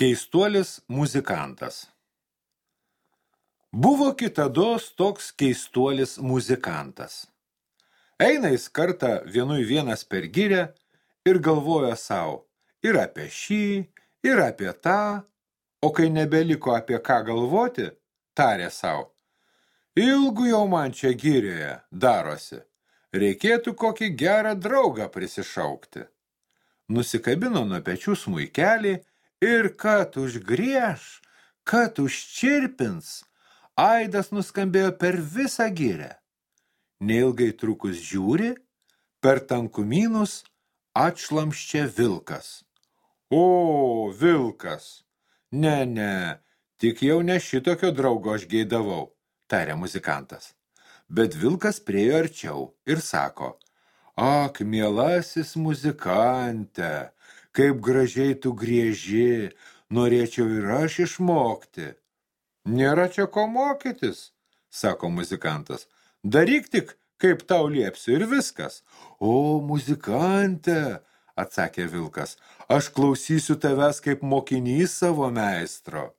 Keistuolis muzikantas Buvo kitados toks keistuolis muzikantas. Eina jis kartą vienui vienas per gyrę ir galvoja savo ir apie šį, ir apie tą, o kai nebeliko apie ką galvoti, tarė savo. Ilgu jau man čia gyrėje darosi, reikėtų kokį gerą draugą prisišaukti. Nusikabino nuo pečių smuikelį ir kad užgrieš, kad užčirpins, aidas nuskambėjo per visą gyrę. Neilgai trukus žiūri, per tankumynus atšlamščia vilkas. O, vilkas! Ne, ne, tik jau ne šitokio draugo aš geidavau, tarė muzikantas. Bet vilkas priejo arčiau ir sako, ak, mielasis muzikante, kaip gražiai tu grieži, norėčiau ir aš išmokti. Nėra čia ko mokytis, sako muzikantas. Daryk tik, kaip tau liepsiu ir viskas. O, muzikante, atsakė vilkas, aš klausysiu tavęs kaip mokinys savo meistro.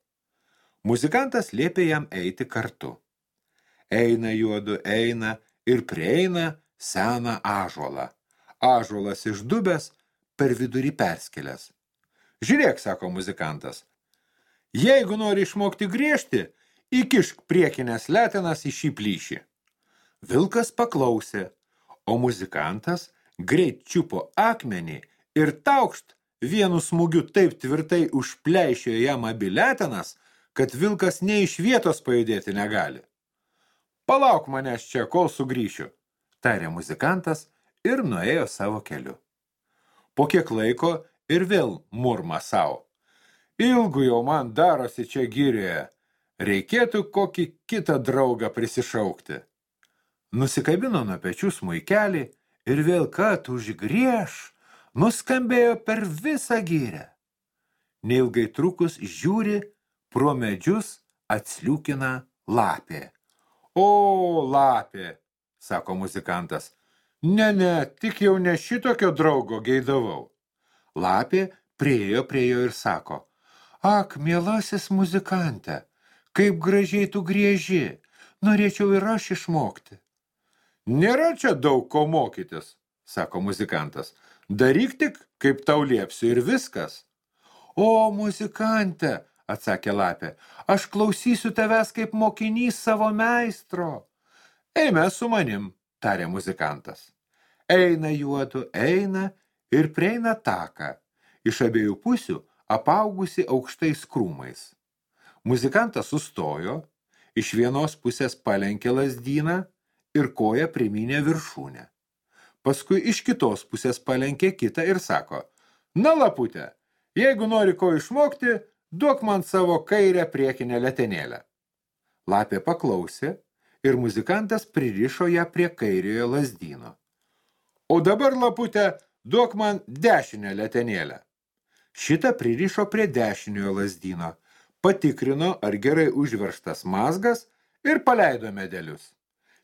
Muzikantas liepė jam eiti kartu. Eina juodu, eina ir prieina seną ažuolą. Ažuolas išdubęs per vidurį perskelęs. Žiūrėk, sako muzikantas, jeigu nori išmokti griežti, įkišk priekinės letinas į šį plyšį. Vilkas paklausė, o muzikantas greit čiupo akmenį ir taukšt vienu smūgiu taip tvirtai užpleišėjo jam abi letinas, kad vilkas ne iš vietos pajudėti negali. Palauk manęs čia, kol sugrįšiu, tarė muzikantas ir nuėjo savo keliu. Po kiek laiko ir vėl murma savo. Ilgu jau man darosi čia gyrioje. Reikėtų kokį kitą draugą prisišaukti. Nusikabino nuo pečių smuikelį ir vėl kad užgrieš, nuskambėjo per visą gyrę. Neilgai trukus žiūri, pro medžius atsliūkina lapė. O, lapė, sako muzikantas, Ne, ne, tik jau ne šitokio draugo geidavau. Lapė priejo prie jo ir sako, ak, mielasis muzikante, kaip gražiai tu grieži, norėčiau ir aš išmokti. Nėra čia daug ko mokytis, sako muzikantas. Daryk tik, kaip tau liepsiu ir viskas. O, muzikante, atsakė lapė, aš klausysiu tavęs kaip mokinys savo meistro. Eime su manim, tarė muzikantas. Eina juodu, eina ir prieina taką, iš abiejų pusių apaugusi aukštais krūmais. Muzikantas sustojo, iš vienos pusės palenkė lasdyną ir koja priminė viršūnę. Paskui iš kitos pusės palenkė kitą ir sako, na laputė, jeigu nori ko išmokti, duok man savo kairę priekinę letenėlę. Lapė paklausė ir muzikantas pririšo ją prie kairiojo lasdyno. O dabar, laputė, duok man dešinę letenėlę. Šitą pririšo prie dešiniojo lasdyno, patikrino, ar gerai užverštas mazgas ir paleido medelius.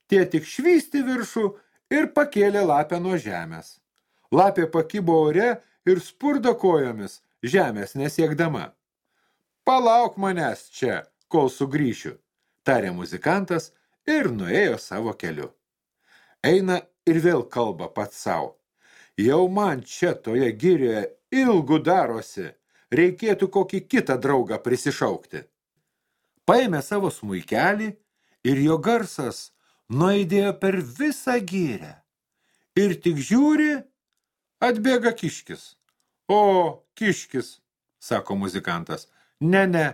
Tie tik švysti viršų ir pakėlė lapę nuo žemės. Lapė pakibo ore ir spurdo kojomis, žemės nesiekdama. Palauk manęs čia, kol sugrįšiu, tarė muzikantas ir nuėjo savo keliu. Eina ir vėl kalba pats savo. Jau man čia toje girioje ilgu darosi, reikėtų kokį kitą draugą prisišaukti. Paėmė savo smuikelį ir jo garsas nuaidėjo per visą gyrę. Ir tik žiūri, atbėga kiškis. O, kiškis, sako muzikantas, ne, ne,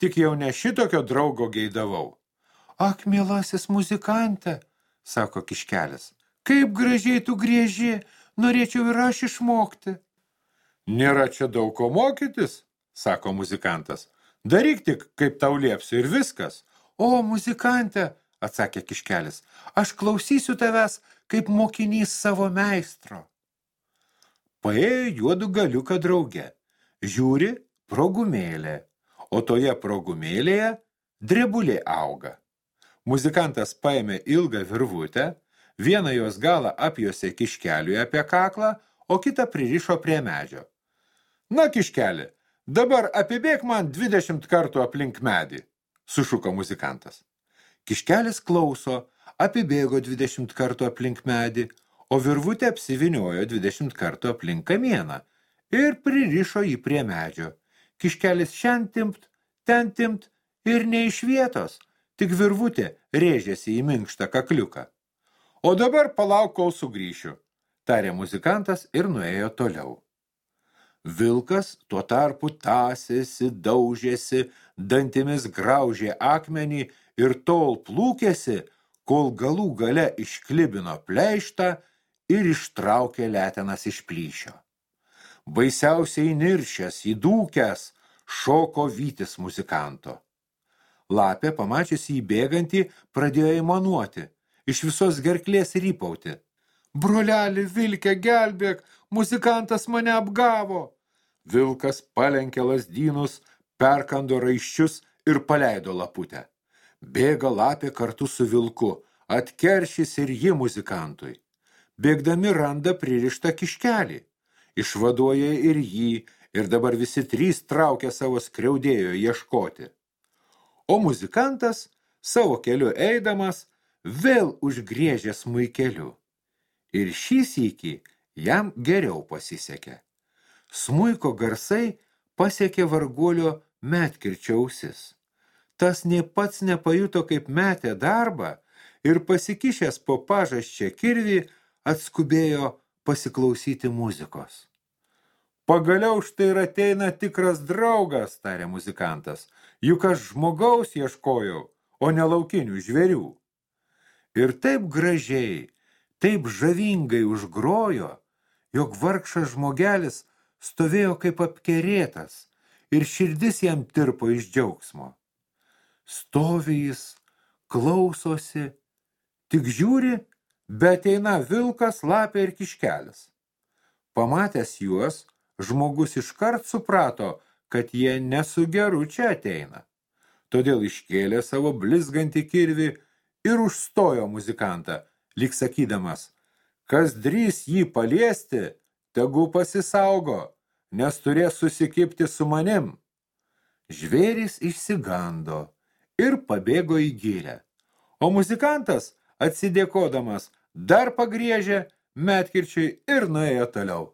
tik jau ne šitokio draugo geidavau. Ak, mielasis muzikante, sako kiškelis, kaip gražiai tu grieži, norėčiau ir aš išmokti. Nėra čia daug ko mokytis, sako muzikantas. Daryk tik, kaip tau liepsiu ir viskas. O, muzikante, atsakė kiškelis, aš klausysiu tavęs kaip mokinys savo meistro. Paėjo juodu galiuką drauge. Žiūri progumėlė, o toje progumėlėje drebulė auga. Muzikantas paėmė ilgą virvutę, vieną jos galą apjose kiškeliui apie kaklą, o kitą pririšo prie medžio. Na, kiškeli, Dabar apibėg man 20 kartų aplink medį, sušuko muzikantas. Kiškelis klauso, apibėgo 20 kartų aplink medį, o virvutė apsiviniojo 20 kartų aplink kamieną ir pririšo jį prie medžio. Kiškelis šiandien timpt, ten timpt ir ne iš vietos, tik virvutė rėžėsi į minkštą kakliuką. O dabar palauk, kol sugrįšiu, tarė muzikantas ir nuėjo toliau. Vilkas tuo tarpu tasėsi, daužėsi, dantimis graužė akmenį ir tol plūkėsi, kol galų gale išklibino pleištą ir ištraukė letenas iš plyšio. Baisiausiai niršęs, įdūkęs, šoko vytis muzikanto. Lapė, pamačiusi jį bėgantį, pradėjo įmanuoti, iš visos gerklės rypauti. Broleli, Vilke, gelbėk, muzikantas mane apgavo. Vilkas palenkė lasdynus, perkando raiščius ir paleido laputę. Bėga lapė kartu su vilku, atkeršys ir ji muzikantui. Bėgdami randa pririštą kiškelį. Išvaduoja ir jį, ir dabar visi trys traukia savo skriaudėjo ieškoti. O muzikantas, savo keliu eidamas, vėl užgriežė smuikeliu. Ir šį sykį jam geriau pasisekė. Smuiko garsai pasiekė varguolio metkirčio ausis. Tas nei pats nepajuto, kaip metė darbą ir pasikišęs po pažasčią kirvį atskubėjo pasiklausyti muzikos. Pagaliau štai ir ateina tikras draugas, tarė muzikantas, juk aš žmogaus ieškojau, o ne laukinių žvėrių. Ir taip gražiai, taip žavingai užgrojo, jog vargšas žmogelis stovėjo kaip apkerėtas ir širdis jam tirpo iš džiaugsmo. Stovi jis, klausosi, tik žiūri, bet eina vilkas, lapė ir kiškelis. Pamatęs juos, žmogus iškart suprato, kad jie nesu geru čia ateina. Todėl iškėlė savo blizgantį kirvį ir užstojo muzikantą, lyg sakydamas, kas drys jį paliesti, tegu pasisaugo, nes turės susikipti su manim. Žvėris išsigando ir pabėgo į gyrę, o muzikantas, atsidėkodamas, dar pagriežė metkirčiui ir nuėjo toliau.